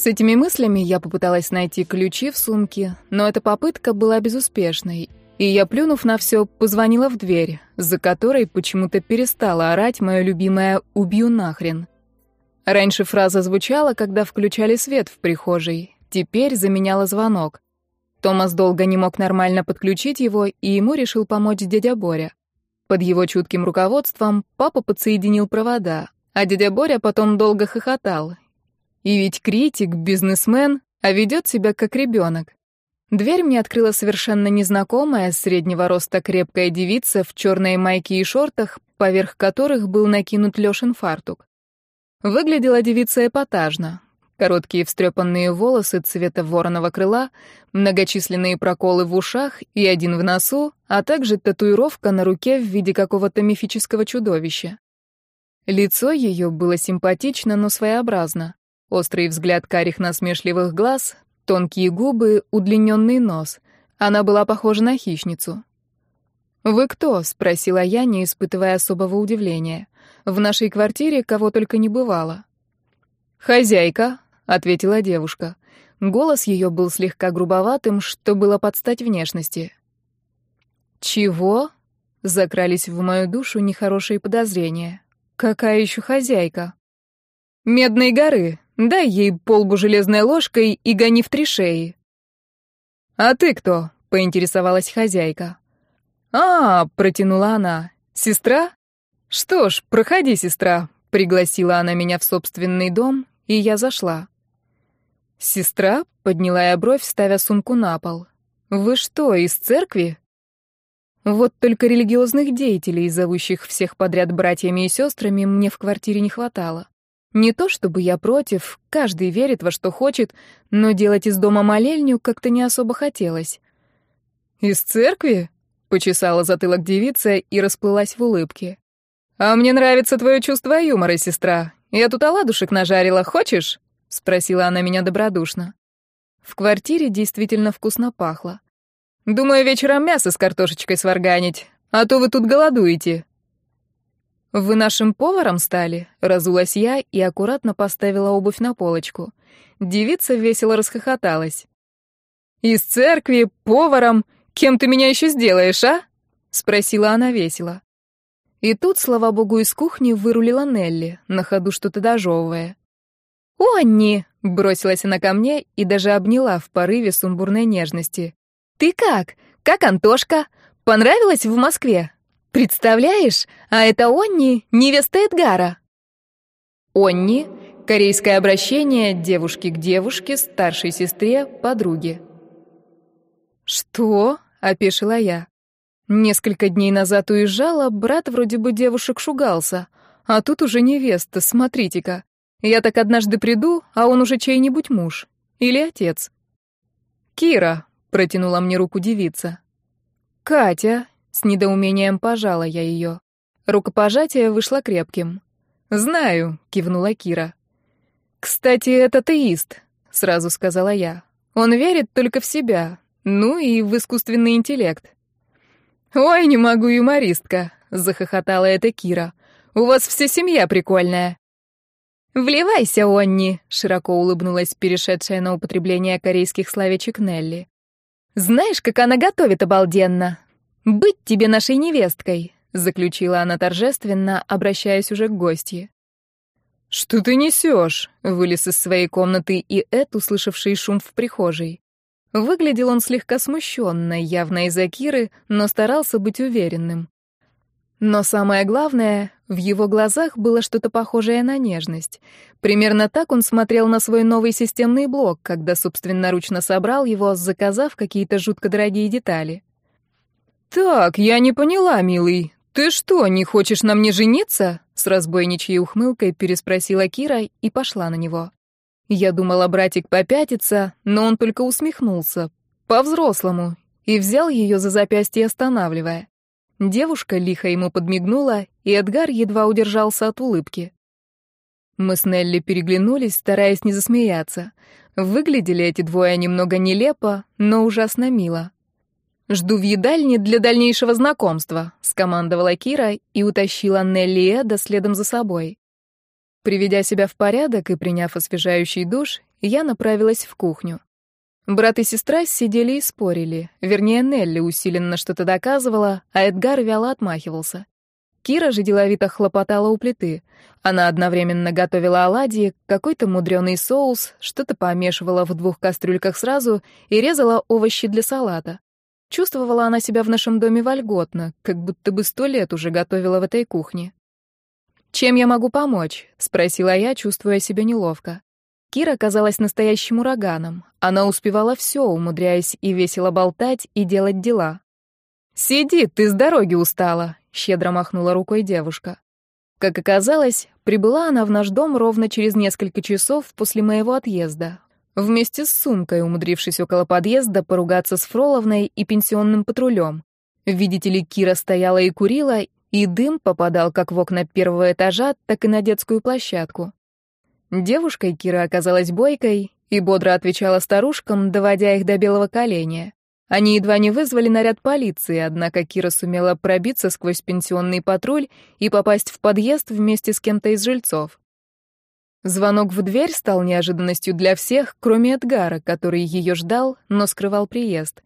С этими мыслями я попыталась найти ключи в сумке, но эта попытка была безуспешной, и я, плюнув на все, позвонила в дверь, за которой почему-то перестала орать мое любимое «убью нахрен». Раньше фраза звучала, когда включали свет в прихожей, теперь заменяла звонок. Томас долго не мог нормально подключить его, и ему решил помочь дядя Боря. Под его чутким руководством папа подсоединил провода, а дядя Боря потом долго хохотал. И ведь критик, бизнесмен, а ведет себя как ребенок. Дверь мне открыла совершенно незнакомая, среднего роста крепкая девица в черной майке и шортах, поверх которых был накинут Лёшин фартук. Выглядела девица эпатажно. Короткие встрепанные волосы цвета вороного крыла, многочисленные проколы в ушах и один в носу, а также татуировка на руке в виде какого-то мифического чудовища. Лицо ее было симпатично, но своеобразно. Острый взгляд карих насмешливых глаз, тонкие губы, удлиненный нос. Она была похожа на хищницу. «Вы кто?» — спросила я, не испытывая особого удивления. В нашей квартире кого только не бывало. «Хозяйка», — ответила девушка. Голос ее был слегка грубоватым, что было под стать внешности. «Чего?» — закрались в мою душу нехорошие подозрения. «Какая еще хозяйка?» «Медной горы. Дай ей полбу железной ложкой и гони в три шеи». «А ты кто?» — поинтересовалась хозяйка. «А, — протянула она, — сестра? «Что ж, проходи, сестра», — пригласила она меня в собственный дом, и я зашла. «Сестра?» — подняла я бровь, ставя сумку на пол. «Вы что, из церкви?» Вот только религиозных деятелей, зовущих всех подряд братьями и сестрами, мне в квартире не хватало. Не то чтобы я против, каждый верит во что хочет, но делать из дома молельню как-то не особо хотелось. «Из церкви?» — почесала затылок девица и расплылась в улыбке. «А мне нравится твое чувство юмора, сестра. Я тут оладушек нажарила, хочешь?» — спросила она меня добродушно. В квартире действительно вкусно пахло. «Думаю, вечером мясо с картошечкой сварганить, а то вы тут голодуете». «Вы нашим поваром стали?» — разулась я и аккуратно поставила обувь на полочку. Девица весело расхохоталась. «Из церкви, поваром? Кем ты меня еще сделаешь, а?» — спросила она весело. И тут, слава богу, из кухни вырулила Нелли, на ходу что-то дожевывая. «Онни!» — бросилась она ко мне и даже обняла в порыве сумбурной нежности. «Ты как? Как Антошка? Понравилось в Москве? Представляешь, а это Онни, невеста Эдгара». Онни — корейское обращение девушки к девушке, старшей сестре, подруге. «Что?» — опешила я. Несколько дней назад уезжала, брат вроде бы девушек шугался. А тут уже невеста, смотрите-ка. Я так однажды приду, а он уже чей-нибудь муж. Или отец. «Кира», — протянула мне руку девица. «Катя», — с недоумением пожала я ее. Рукопожатие вышло крепким. «Знаю», — кивнула Кира. «Кстати, это теист», — сразу сказала я. «Он верит только в себя, ну и в искусственный интеллект». «Ой, не могу, юмористка», — захохотала эта Кира. «У вас вся семья прикольная». «Вливайся, Онни», — широко улыбнулась перешедшая на употребление корейских словечек Нелли. «Знаешь, как она готовит обалденно? Быть тебе нашей невесткой», — заключила она торжественно, обращаясь уже к гостье. «Что ты несешь?» — вылез из своей комнаты и Эд, услышавший шум в прихожей. Выглядел он слегка смущенно, явно из-за Киры, но старался быть уверенным. Но самое главное, в его глазах было что-то похожее на нежность. Примерно так он смотрел на свой новый системный блок, когда собственноручно собрал его, заказав какие-то жутко дорогие детали. «Так, я не поняла, милый. Ты что, не хочешь на мне жениться?» С разбойничьей ухмылкой переспросила Кира и пошла на него. Я думала, братик попятится, но он только усмехнулся. По-взрослому. И взял ее за запястье, останавливая. Девушка лихо ему подмигнула, и Эдгар едва удержался от улыбки. Мы с Нелли переглянулись, стараясь не засмеяться. Выглядели эти двое немного нелепо, но ужасно мило. «Жду в едальне для дальнейшего знакомства», — скомандовала Кира и утащила Нелли Эда следом за собой. Приведя себя в порядок и приняв освежающий душ, я направилась в кухню. Брат и сестра сидели и спорили. Вернее, Нелли усиленно что-то доказывала, а Эдгар вяло отмахивался. Кира же деловито хлопотала у плиты. Она одновременно готовила оладьи, какой-то мудреный соус, что-то помешивала в двух кастрюльках сразу и резала овощи для салата. Чувствовала она себя в нашем доме вольготно, как будто бы сто лет уже готовила в этой кухне. «Чем я могу помочь?» — спросила я, чувствуя себя неловко. Кира казалась настоящим ураганом. Она успевала все, умудряясь и весело болтать, и делать дела. «Сиди, ты с дороги устала», — щедро махнула рукой девушка. Как оказалось, прибыла она в наш дом ровно через несколько часов после моего отъезда, вместе с сумкой, умудрившись около подъезда поругаться с Фроловной и пенсионным патрулем. Видите ли, Кира стояла и курила, и дым попадал как в окна первого этажа, так и на детскую площадку. Девушкой Кира оказалась бойкой и бодро отвечала старушкам, доводя их до белого коленя. Они едва не вызвали наряд полиции, однако Кира сумела пробиться сквозь пенсионный патруль и попасть в подъезд вместе с кем-то из жильцов. Звонок в дверь стал неожиданностью для всех, кроме Эдгара, который ее ждал, но скрывал приезд.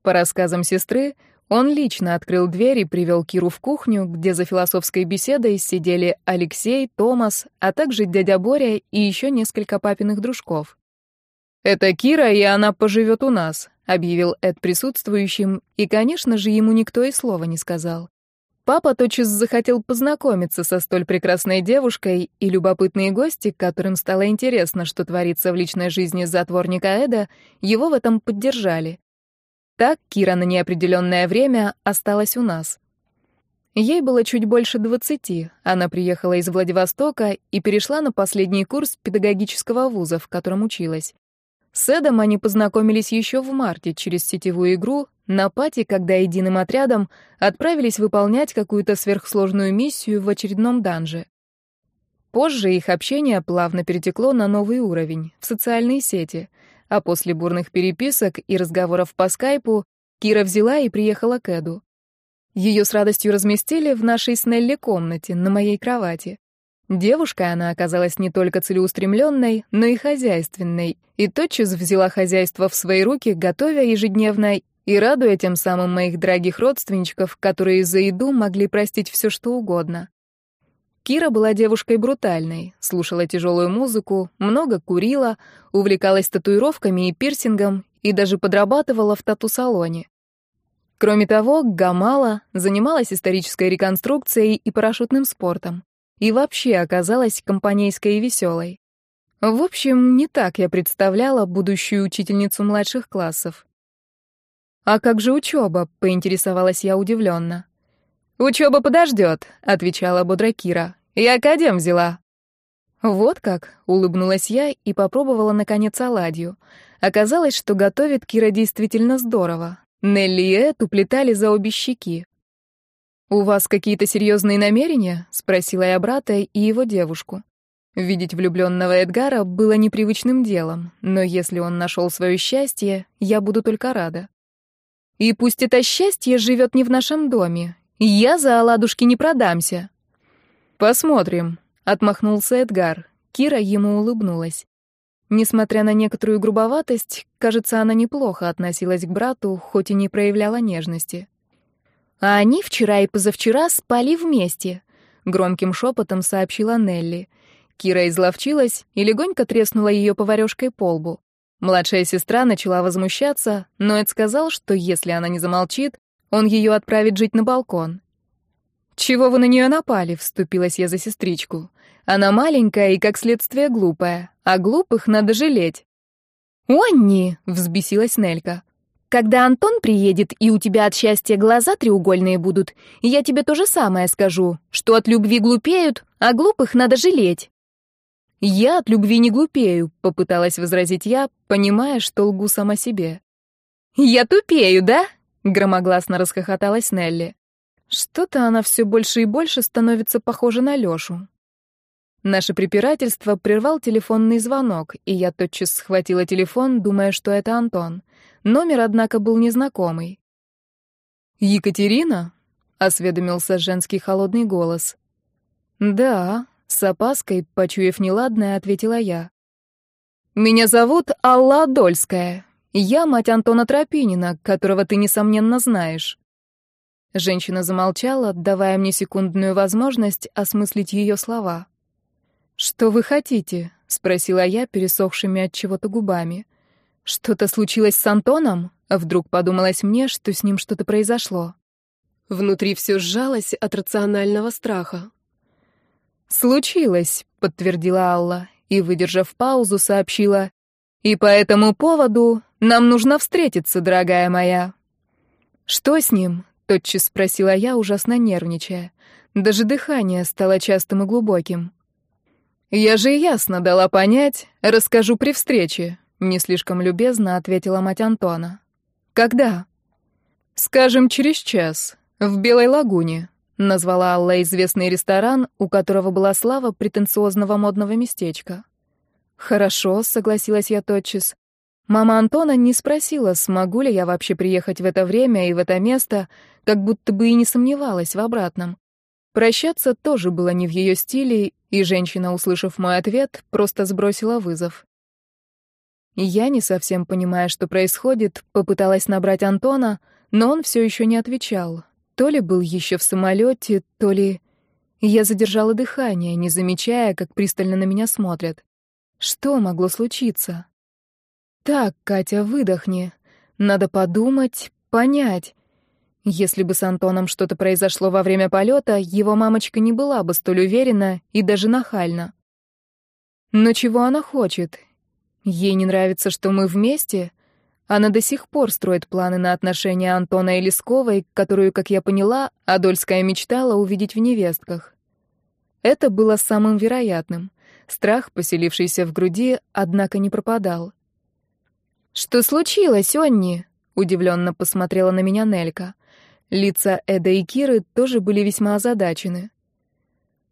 По рассказам сестры, он лично открыл дверь и привел Киру в кухню, где за философской беседой сидели Алексей, Томас, а также дядя Боря и еще несколько папиных дружков. «Это Кира, и она поживет у нас», — объявил Эд присутствующим, и, конечно же, ему никто и слова не сказал. Папа тотчас захотел познакомиться со столь прекрасной девушкой, и любопытные гости, которым стало интересно, что творится в личной жизни затворника Эда, его в этом поддержали. Так Кира на неопределенное время осталась у нас. Ей было чуть больше двадцати. Она приехала из Владивостока и перешла на последний курс педагогического вуза, в котором училась. С Эдом они познакомились еще в марте через сетевую игру на пати, когда единым отрядом отправились выполнять какую-то сверхсложную миссию в очередном данже. Позже их общение плавно перетекло на новый уровень, в социальные сети, а после бурных переписок и разговоров по скайпу Кира взяла и приехала к Эду. Ее с радостью разместили в нашей с Нелли комнате, на моей кровати. Девушкой она оказалась не только целеустремленной, но и хозяйственной, и тотчас взяла хозяйство в свои руки, готовя ежедневно и радуя тем самым моих дорогих родственничков, которые за еду могли простить все, что угодно. Кира была девушкой брутальной, слушала тяжелую музыку, много курила, увлекалась татуировками и пирсингом и даже подрабатывала в тату-салоне. Кроме того, гамала, занималась исторической реконструкцией и парашютным спортом и вообще оказалась компанейской и веселой. В общем, не так я представляла будущую учительницу младших классов. «А как же учеба?» — поинтересовалась я удивленно. «Учеба подождет», — отвечала бодро Кира. «Я академ взяла». «Вот как», — улыбнулась я и попробовала, наконец, оладью. Оказалось, что готовит Кира действительно здорово. Нелли и Эд уплетали за обе щеки. «У вас какие-то серьезные намерения?» — спросила я брата и его девушку. Видеть влюбленного Эдгара было непривычным делом, но если он нашел свое счастье, я буду только рада. И пусть это счастье живет не в нашем доме. Я за оладушки не продамся. Посмотрим, отмахнулся Эдгар. Кира ему улыбнулась. Несмотря на некоторую грубоватость, кажется, она неплохо относилась к брату, хоть и не проявляла нежности. А они вчера и позавчера спали вместе, громким шепотом сообщила Нелли. Кира изловчилась и легонько треснула ее поварёшкой по лбу. Младшая сестра начала возмущаться, но Эд сказал, что если она не замолчит, он ее отправит жить на балкон. «Чего вы на нее напали?» — вступилась я за сестричку. «Она маленькая и, как следствие, глупая, а глупых надо жалеть». «Онни!» — взбесилась Нелька. Когда Антон приедет, и у тебя от счастья глаза треугольные будут, я тебе то же самое скажу, что от любви глупеют, а глупых надо жалеть». «Я от любви не глупею», — попыталась возразить я, понимая, что лгу сама себе. «Я тупею, да?» — громогласно расхохоталась Нелли. Что-то она все больше и больше становится похожа на Лёшу. Наше препирательство прервал телефонный звонок, и я тотчас схватила телефон, думая, что это Антон. Номер, однако, был незнакомый. «Екатерина?» — осведомился женский холодный голос. «Да», — с опаской, почуяв неладное, ответила я. Меня зовут Алла Адольская. Я мать Антона Тропинина, которого ты, несомненно, знаешь». Женщина замолчала, давая мне секундную возможность осмыслить ее слова. «Что вы хотите?» — спросила я, пересохшими от чего-то губами. «Что-то случилось с Антоном?» Вдруг подумалось мне, что с ним что-то произошло. Внутри все сжалось от рационального страха. «Случилось», — подтвердила Алла и, выдержав паузу, сообщила. «И по этому поводу нам нужно встретиться, дорогая моя». «Что с ним?» — тотчас спросила я, ужасно нервничая. Даже дыхание стало частым и глубоким. «Я же ясно дала понять, расскажу при встрече», — не слишком любезно ответила мать Антона. «Когда?» «Скажем, через час, в Белой лагуне», — назвала Алла известный ресторан, у которого была слава претенциозного модного местечка. «Хорошо», — согласилась я тотчас. Мама Антона не спросила, смогу ли я вообще приехать в это время и в это место, как будто бы и не сомневалась в обратном. Прощаться тоже было не в ее стиле, и женщина, услышав мой ответ, просто сбросила вызов. Я, не совсем понимая, что происходит, попыталась набрать Антона, но он все еще не отвечал. То ли был еще в самолете, то ли... Я задержала дыхание, не замечая, как пристально на меня смотрят. Что могло случиться? Так, Катя, выдохни. Надо подумать, понять. Если бы с Антоном что-то произошло во время полета, его мамочка не была бы столь уверена и даже нахальна. Но чего она хочет? Ей не нравится, что мы вместе? Она до сих пор строит планы на отношения Антона и Лесковой, которую, как я поняла, Адольская мечтала увидеть в невестках. Это было самым вероятным. Страх, поселившийся в груди, однако не пропадал. «Что случилось, Онни?» — удивленно посмотрела на меня Нелька. Лица Эда и Киры тоже были весьма озадачены.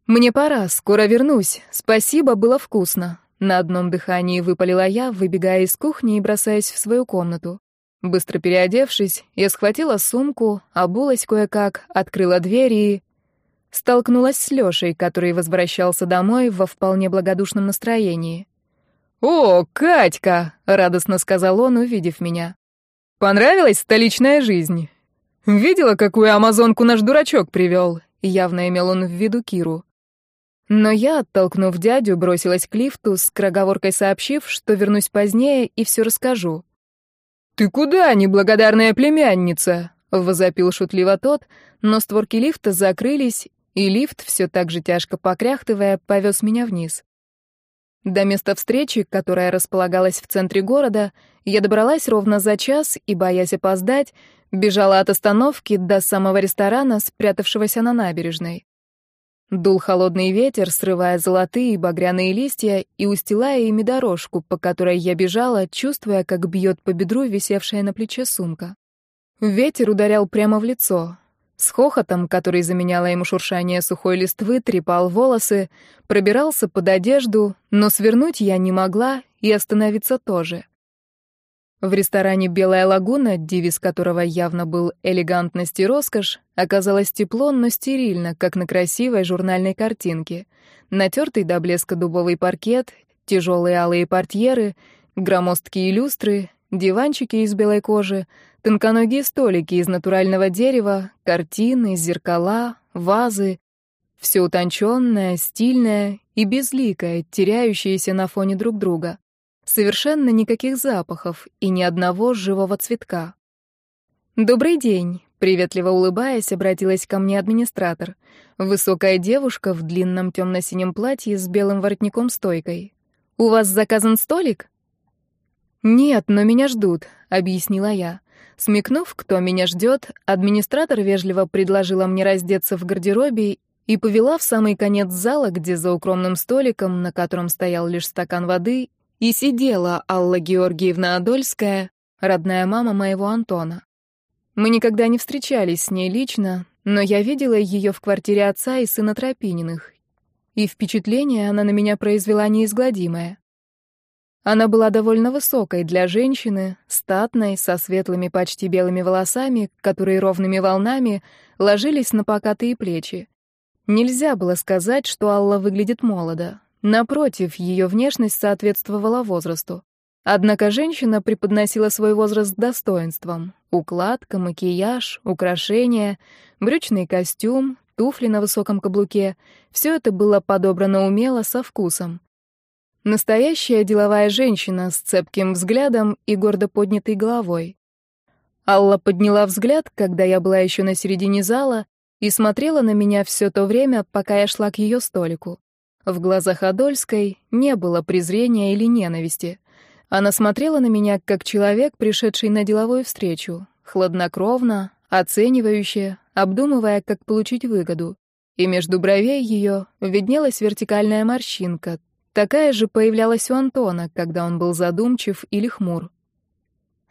«Мне пора, скоро вернусь. Спасибо, было вкусно». На одном дыхании выпалила я, выбегая из кухни и бросаясь в свою комнату. Быстро переодевшись, я схватила сумку, обулась кое-как, открыла дверь и... Столкнулась с Лёшей, который возвращался домой во вполне благодушном настроении. «О, Катька!» — радостно сказал он, увидев меня. «Понравилась столичная жизнь?» «Видела, какую амазонку наш дурачок привел?» Явно имел он в виду Киру. Но я, оттолкнув дядю, бросилась к лифту, с кроговоркой сообщив, что вернусь позднее и все расскажу. «Ты куда, неблагодарная племянница?» — возопил шутливо тот, но створки лифта закрылись, и лифт, все так же тяжко покряхтывая, повез меня вниз. До места встречи, которая располагалась в центре города, я добралась ровно за час и, боясь опоздать, бежала от остановки до самого ресторана, спрятавшегося на набережной. Дул холодный ветер, срывая золотые и багряные листья и устилая ими дорожку, по которой я бежала, чувствуя, как бьет по бедру висевшая на плече сумка. Ветер ударял прямо в лицо. С хохотом, который заменяло ему шуршание сухой листвы, трепал волосы, пробирался под одежду, но свернуть я не могла и остановиться тоже. В ресторане «Белая лагуна», девиз которого явно был «элегантность и роскошь», оказалось тепло, но стерильно, как на красивой журнальной картинке. Натертый до блеска дубовый паркет, тяжелые алые портьеры, громоздкие люстры, диванчики из белой кожи, тонконогие столики из натурального дерева, картины, зеркала, вазы. Все утонченное, стильное и безликое, теряющееся на фоне друг друга. Совершенно никаких запахов и ни одного живого цветка. «Добрый день», — приветливо улыбаясь, обратилась ко мне администратор. Высокая девушка в длинном темно-синем платье с белым воротником-стойкой. «У вас заказан столик?» «Нет, но меня ждут», — объяснила я. Смекнув, кто меня ждет, администратор вежливо предложила мне раздеться в гардеробе и повела в самый конец зала, где за укромным столиком, на котором стоял лишь стакан воды, и сидела Алла Георгиевна Адольская, родная мама моего Антона. Мы никогда не встречались с ней лично, но я видела ее в квартире отца и сына Тропининых, и впечатление она на меня произвела неизгладимое. Она была довольно высокой для женщины, статной, со светлыми почти белыми волосами, которые ровными волнами ложились на покатые плечи. Нельзя было сказать, что Алла выглядит молодо. Напротив, ее внешность соответствовала возрасту. Однако женщина преподносила свой возраст достоинством. Укладка, макияж, украшения, брючный костюм, туфли на высоком каблуке — все это было подобрано умело, со вкусом. Настоящая деловая женщина с цепким взглядом и гордо поднятой головой. Алла подняла взгляд, когда я была еще на середине зала, и смотрела на меня все то время, пока я шла к ее столику. В глазах Адольской не было презрения или ненависти. Она смотрела на меня как человек, пришедший на деловую встречу, хладнокровно, оценивающе, обдумывая, как получить выгоду. И между бровей ее виднелась вертикальная морщинка. Такая же появлялась у Антона, когда он был задумчив или хмур.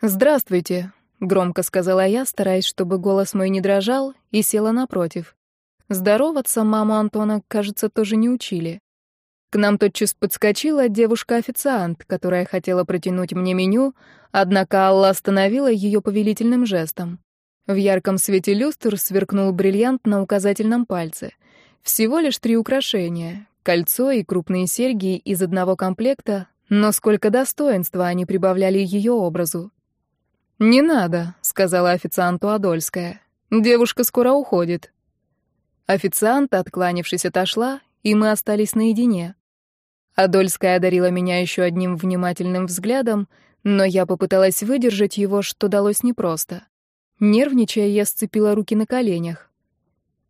«Здравствуйте», — громко сказала я, стараясь, чтобы голос мой не дрожал, и села напротив. Здороваться маму Антона, кажется, тоже не учили. К нам тотчас подскочила девушка-официант, которая хотела протянуть мне меню, однако Алла остановила ее повелительным жестом. В ярком свете люстр сверкнул бриллиант на указательном пальце. Всего лишь три украшения — кольцо и крупные серьги из одного комплекта, но сколько достоинства они прибавляли ее образу. «Не надо», — сказала официанту Адольская. «Девушка скоро уходит». Официант, откланившись, отошла, и мы остались наедине. Адольская одарила меня еще одним внимательным взглядом, но я попыталась выдержать его, что далось непросто. Нервничая, я сцепила руки на коленях.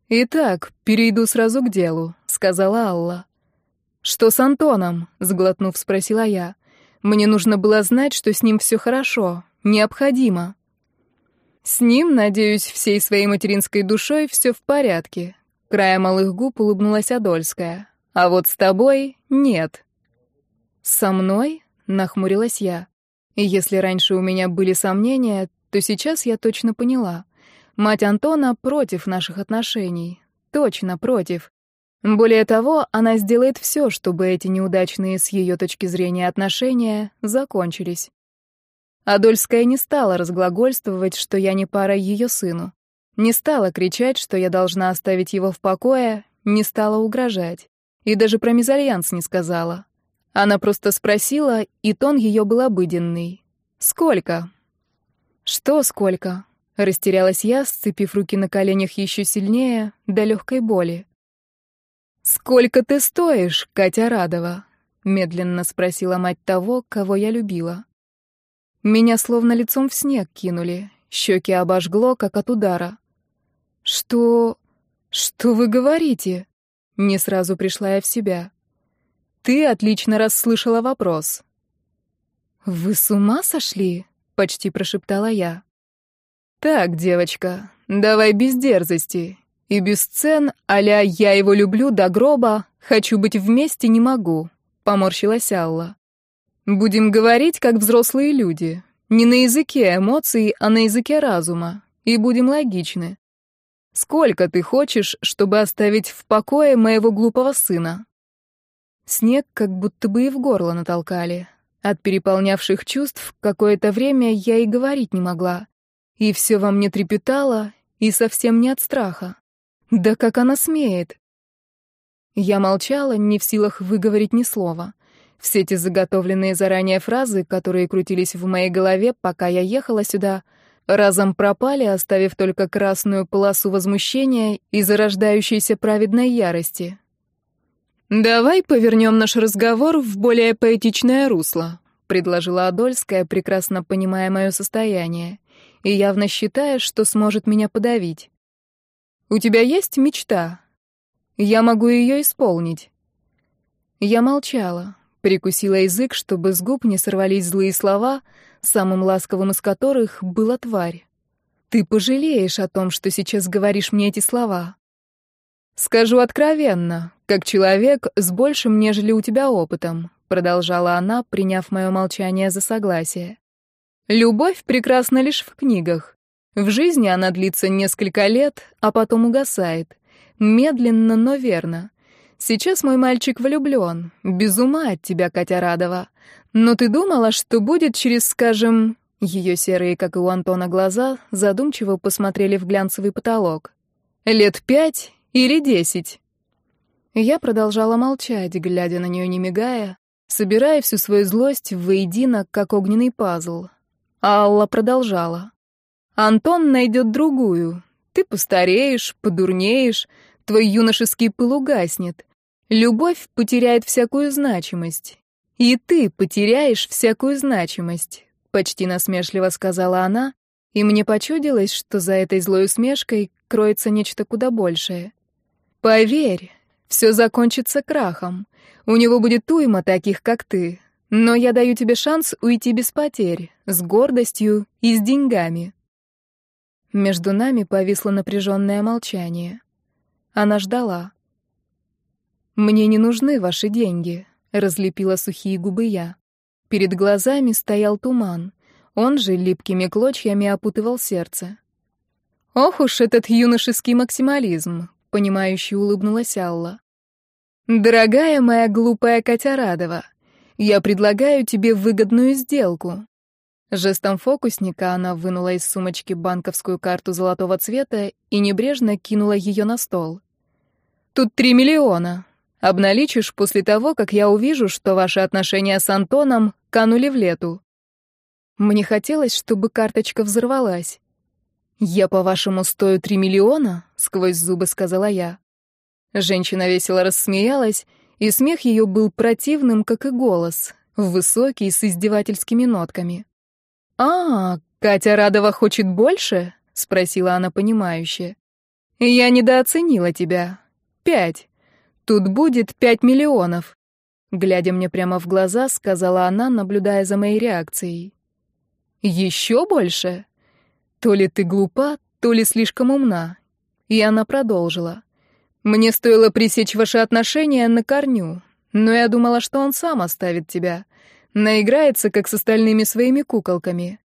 «Итак, перейду сразу к делу», — сказала Алла. «Что с Антоном?» — сглотнув, спросила я. «Мне нужно было знать, что с ним все хорошо, Необходимо. С ним, надеюсь, всей своей материнской душой все в порядке. Края малых губ улыбнулась Адольская. А вот с тобой нет. Со мной? Нахмурилась я. Если раньше у меня были сомнения, то сейчас я точно поняла. Мать Антона против наших отношений. Точно против. Более того, она сделает все, чтобы эти неудачные с ее точки зрения отношения закончились. Адольская не стала разглагольствовать, что я не пара ее сыну. Не стала кричать, что я должна оставить его в покое, не стала угрожать. И даже про мезальянс не сказала. Она просто спросила, и тон ее был обыденный. «Сколько?» «Что сколько?» Растерялась я, сцепив руки на коленях еще сильнее, до легкой боли. «Сколько ты стоишь, Катя Радова?» — медленно спросила мать того, кого я любила. Меня словно лицом в снег кинули, щеки обожгло, как от удара. «Что... что вы говорите?» Не сразу пришла я в себя. «Ты отлично расслышала вопрос». «Вы с ума сошли?» — почти прошептала я. «Так, девочка, давай без дерзости. И без сцен а-ля «я его люблю до гроба, хочу быть вместе не могу», — поморщилась Алла. Будем говорить, как взрослые люди. Не на языке эмоций, а на языке разума. И будем логичны. Сколько ты хочешь, чтобы оставить в покое моего глупого сына? Снег как будто бы и в горло натолкали. От переполнявших чувств какое-то время я и говорить не могла. И все во мне трепетало, и совсем не от страха. Да как она смеет? Я молчала, не в силах выговорить ни слова. Все эти заготовленные заранее фразы, которые крутились в моей голове, пока я ехала сюда, разом пропали, оставив только красную полосу возмущения и зарождающейся праведной ярости. «Давай повернем наш разговор в более поэтичное русло», — предложила Адольская, прекрасно понимая мое состояние, и явно считая, что сможет меня подавить. «У тебя есть мечта? Я могу ее исполнить». Я молчала. Прикусила язык, чтобы с губ не сорвались злые слова, самым ласковым из которых была тварь. «Ты пожалеешь о том, что сейчас говоришь мне эти слова». «Скажу откровенно, как человек с большим, нежели у тебя опытом», продолжала она, приняв мое молчание за согласие. «Любовь прекрасна лишь в книгах. В жизни она длится несколько лет, а потом угасает. Медленно, но верно. Сейчас мой мальчик влюблён, без ума от тебя, Катя Радова. Но ты думала, что будет через, скажем...» Её серые, как и у Антона, глаза задумчиво посмотрели в глянцевый потолок. «Лет пять или десять?» Я продолжала молчать, глядя на нее не мигая, собирая всю свою злость воедино, как огненный пазл. Алла продолжала. «Антон найдет другую. Ты постареешь, подурнеешь, твой юношеский пыл угаснет. Любовь потеряет всякую значимость. И ты потеряешь всякую значимость», — почти насмешливо сказала она, и мне почудилось, что за этой злой усмешкой кроется нечто куда большее. «Поверь, все закончится крахом. У него будет уйма таких, как ты. Но я даю тебе шанс уйти без потерь, с гордостью и с деньгами». Между нами повисло напряженное молчание. Она ждала. «Мне не нужны ваши деньги», — разлепила сухие губы я. Перед глазами стоял туман. Он же липкими клочьями опутывал сердце. «Ох уж этот юношеский максимализм», — понимающе улыбнулась Алла. «Дорогая моя глупая Катя Радова, я предлагаю тебе выгодную сделку». Жестом фокусника она вынула из сумочки банковскую карту золотого цвета и небрежно кинула ее на стол. «Тут три миллиона. Обналичишь после того, как я увижу, что ваши отношения с Антоном канули в лету. Мне хотелось, чтобы карточка взорвалась. «Я, по-вашему, стою три миллиона?» — сквозь зубы сказала я. Женщина весело рассмеялась, и смех ее был противным, как и голос, высокий, с издевательскими нотками. «А, Катя Радова хочет больше?» — спросила она понимающе. «Я недооценила тебя. Пять. Тут будет пять миллионов». Глядя мне прямо в глаза, сказала она, наблюдая за моей реакцией. Еще больше? То ли ты глупа, то ли слишком умна. И она продолжила. Мне стоило пресечь ваши отношения на корню, но я думала, что он сам оставит тебя. Наиграется, как с остальными своими куколками.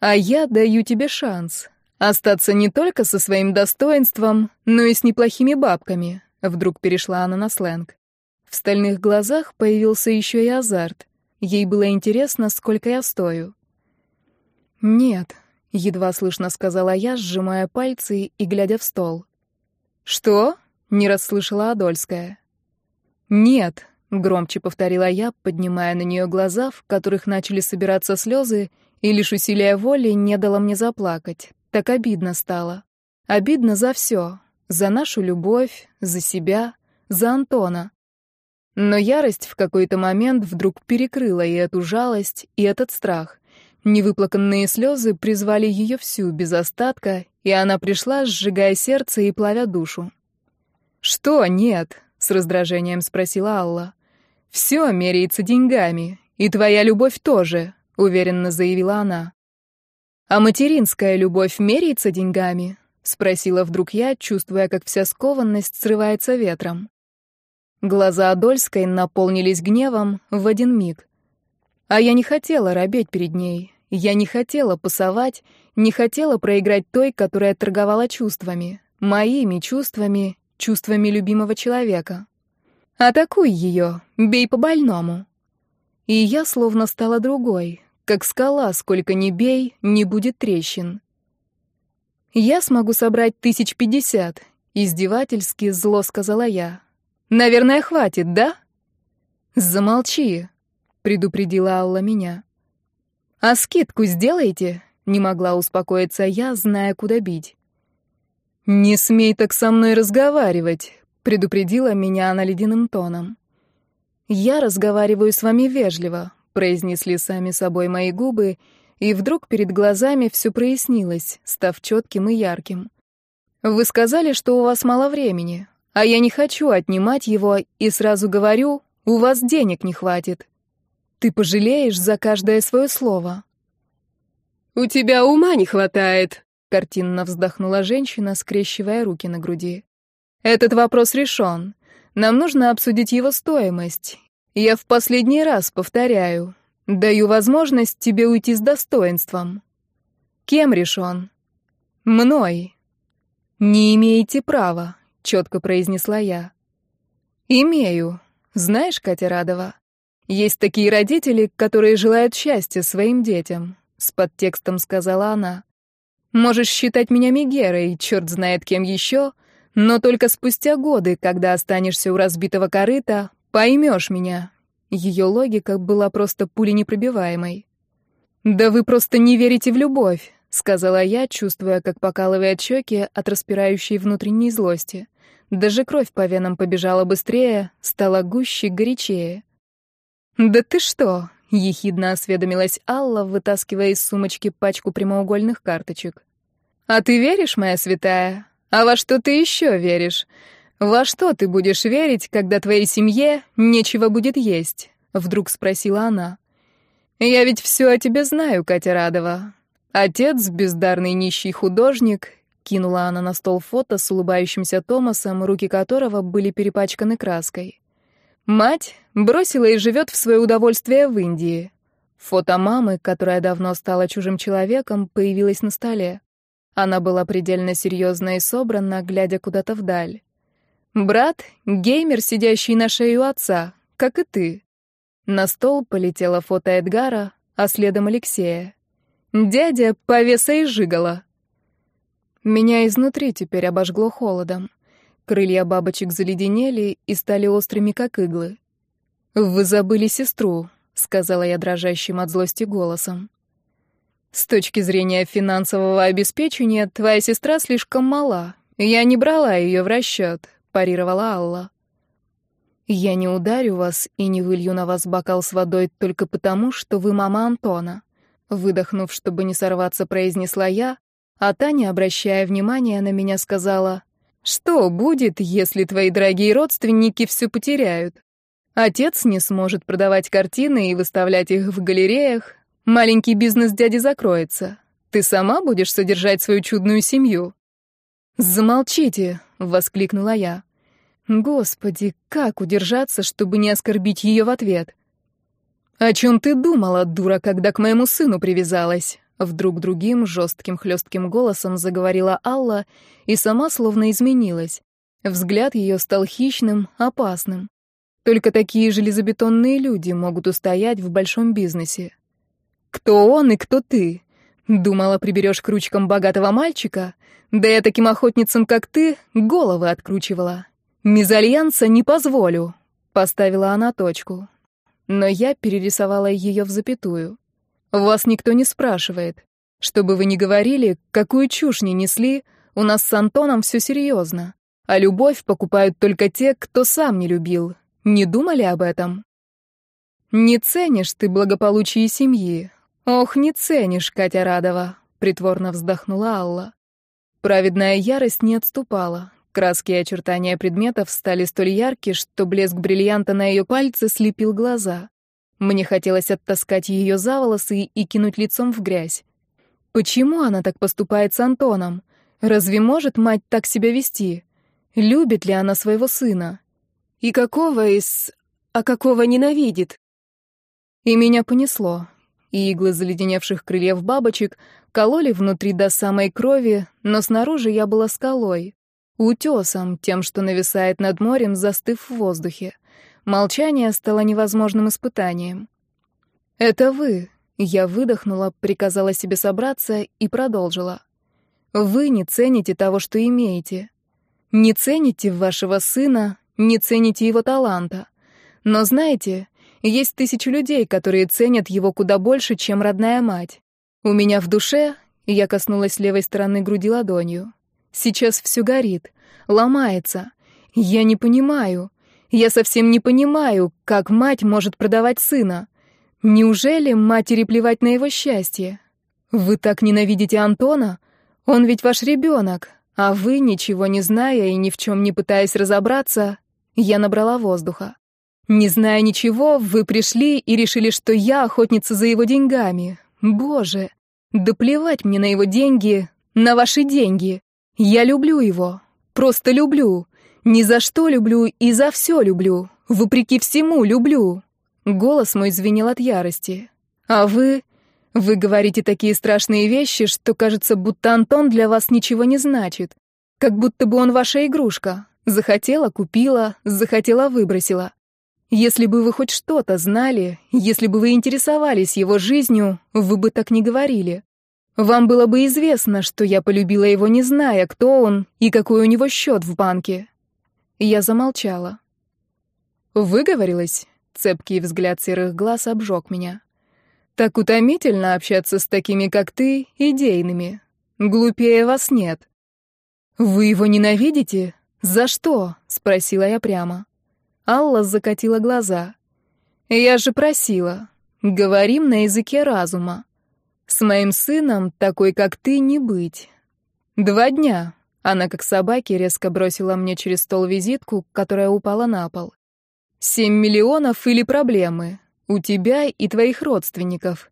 А я даю тебе шанс. Остаться не только со своим достоинством, но и с неплохими бабками. Вдруг перешла она на сленг. В стальных глазах появился еще и азарт. Ей было интересно, сколько я стою. «Нет», — едва слышно сказала я, сжимая пальцы и глядя в стол. «Что?» — не расслышала Адольская. «Нет», — громче повторила я, поднимая на нее глаза, в которых начали собираться слезы, и лишь усилие воли не дало мне заплакать. Так обидно стало. Обидно за все. За нашу любовь, за себя, за Антона. Но ярость в какой-то момент вдруг перекрыла и эту жалость, и этот страх. Невыплаканные слезы призвали ее всю, без остатка, и она пришла, сжигая сердце и плавя душу. «Что нет?» — с раздражением спросила Алла. «Все меряется деньгами, и твоя любовь тоже», — уверенно заявила она. «А материнская любовь меряется деньгами?» — спросила вдруг я, чувствуя, как вся скованность срывается ветром. Глаза Адольской наполнились гневом в один миг. А я не хотела робеть перед ней. Я не хотела пасовать, не хотела проиграть той, которая торговала чувствами. Моими чувствами, чувствами любимого человека. Атакуй ее, бей по больному. И я словно стала другой. Как скала, сколько ни бей, не будет трещин. Я смогу собрать тысяч пятьдесят. Издевательски зло сказала я. Наверное, хватит, да? Замолчи, предупредила Алла меня. «А скидку сделайте?» — не могла успокоиться я, зная, куда бить. «Не смей так со мной разговаривать», — предупредила меня она ледяным тоном. «Я разговариваю с вами вежливо», — произнесли сами собой мои губы, и вдруг перед глазами все прояснилось, став четким и ярким. «Вы сказали, что у вас мало времени, а я не хочу отнимать его, и сразу говорю, у вас денег не хватит. Ты пожалеешь за каждое свое слово. «У тебя ума не хватает», — картинно вздохнула женщина, скрещивая руки на груди. «Этот вопрос решен. Нам нужно обсудить его стоимость. Я в последний раз повторяю. Даю возможность тебе уйти с достоинством. Кем решен? Мной. Не имеете права, четко произнесла я. Имею. Знаешь, Катя Радова, есть такие родители, которые желают счастья своим детям, с подтекстом сказала она. Можешь считать меня Мегерой, черт знает кем еще, Но только спустя годы, когда останешься у разбитого корыта, поймешь меня». Ее логика была просто пуленепробиваемой. «Да вы просто не верите в любовь», — сказала я, чувствуя, как покалывает щеки от распирающей внутренней злости. Даже кровь по венам побежала быстрее, стала гуще, горячее. «Да ты что?» — ехидно осведомилась Алла, вытаскивая из сумочки пачку прямоугольных карточек. «А ты веришь, моя святая? А во что ты еще веришь? Во что ты будешь верить, когда твоей семье нечего будет есть?» — вдруг спросила она. «Я ведь все о тебе знаю, Катя Радова. Отец — бездарный нищий художник», — кинула она на стол фото с улыбающимся Томасом, руки которого были перепачканы краской. «Мать бросила и живет в свое удовольствие в Индии». Фото мамы, которая давно стала чужим человеком, появилось на столе. Она была предельно серьезна и собрана, глядя куда-то вдаль. «Брат — геймер, сидящий на шею отца, как и ты. На стол полетело фото Эдгара, а следом Алексея. «Дядя повеса и жигала». Меня изнутри теперь обожгло холодом. Крылья бабочек заледенели и стали острыми, как иглы. «Вы забыли сестру», — сказала я дрожащим от злости голосом. «С точки зрения финансового обеспечения, твоя сестра слишком мала. Я не брала ее в расчет», — парировала Алла. «Я не ударю вас и не вылью на вас бокал с водой только потому, что вы мама Антона», выдохнув, чтобы не сорваться, произнесла я, а Таня, обращая внимание на меня, сказала, «Что будет, если твои дорогие родственники все потеряют? Отец не сможет продавать картины и выставлять их в галереях, маленький бизнес дяди закроется. Ты сама будешь содержать свою чудную семью?» «Замолчите!» — воскликнула я. Господи, как удержаться, чтобы не оскорбить ее в ответ? «О чем ты думала, дура, когда к моему сыну привязалась?» Вдруг другим жестким хлестким голосом заговорила Алла и сама словно изменилась. Взгляд ее стал хищным, опасным. Только такие железобетонные люди могут устоять в большом бизнесе. «Кто он и кто ты? Думала, приберешь к ручкам богатого мальчика? Да я таким охотницам, как ты, головы откручивала. «Мезальянса не позволю», — поставила она точку. Но я перерисовала ее в запятую. «Вас никто не спрашивает. Что бы вы ни говорили, какую чушь ни несли, у нас с Антоном все серьезно. А любовь покупают только те, кто сам не любил. Не думали об этом?» «Не ценишь ты благополучие семьи. Ох, не ценишь, Катя Радова», — притворно вздохнула Алла. Праведная ярость не отступала. Краски и очертания предметов стали столь ярки, что блеск бриллианта на ее пальце слепил глаза. Мне хотелось оттаскать ее за волосы и кинуть лицом в грязь. Почему она так поступает с Антоном? Разве может мать так себя вести? Любит ли она своего сына? И какого из... а какого ненавидит? И меня понесло. И иглы заледеневших крыльев бабочек кололи внутри до самой крови, но снаружи я была скалой. Утесом, тем, что нависает над морем, застыв в воздухе. Молчание стало невозможным испытанием. «Это вы», — я выдохнула, приказала себе собраться и продолжила. «Вы не цените того, что имеете. Не цените вашего сына, не цените его таланта. Но знаете, есть тысячи людей, которые ценят его куда больше, чем родная мать. У меня в душе, я коснулась левой стороны груди ладонью, Сейчас все горит, ломается. Я не понимаю. Я совсем не понимаю, как мать может продавать сына. Неужели матери плевать на его счастье? Вы так ненавидите Антона? Он ведь ваш ребенок, а вы, ничего не зная и ни в чем не пытаясь разобраться, я набрала воздуха. Не зная ничего, вы пришли и решили, что я охотница за его деньгами. Боже, да плевать мне на его деньги, на ваши деньги. Я люблю его. Просто люблю. Ни за что люблю и за все люблю. Вопреки всему люблю. Голос мой звенел от ярости. А вы... Вы говорите такие страшные вещи, что кажется, будто Антон для вас ничего не значит. Как будто бы он ваша игрушка. Захотела — купила, захотела — выбросила. Если бы вы хоть что-то знали, если бы вы интересовались его жизнью, вы бы так не говорили. Вам было бы известно, что я полюбила его, не зная, кто он и какой у него счет в банке». Я замолчала. Выговорилась. Цепкий взгляд серых глаз обжег меня. Так утомительно общаться с такими, как ты, идейными. Глупее вас нет. Вы его ненавидите? За что? спросила я прямо. Алла закатила глаза. Я же просила. Говорим на языке разума. С моим сыном, такой как ты, не быть. Два дня. Она, как собаки, резко бросила мне через стол визитку, которая упала на пол. Семь миллионов или проблемы. У тебя и твоих родственников.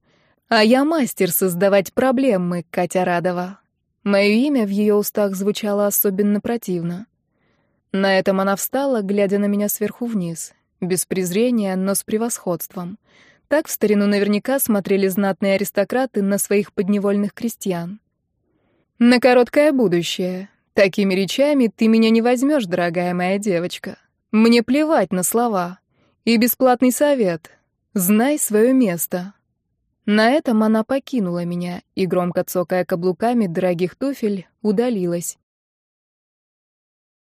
А я мастер создавать проблемы, Катя Радова. Мое имя в ее устах звучало особенно противно. На этом она встала, глядя на меня сверху вниз. Без презрения, но с превосходством. Так в старину наверняка смотрели знатные аристократы на своих подневольных крестьян. «На короткое будущее. Такими речами ты меня не возьмешь, дорогая моя девочка. Мне плевать на слова. И бесплатный совет. Знай свое место. На этом она покинула меня и, громко цокая каблуками дорогих туфель, удалилась.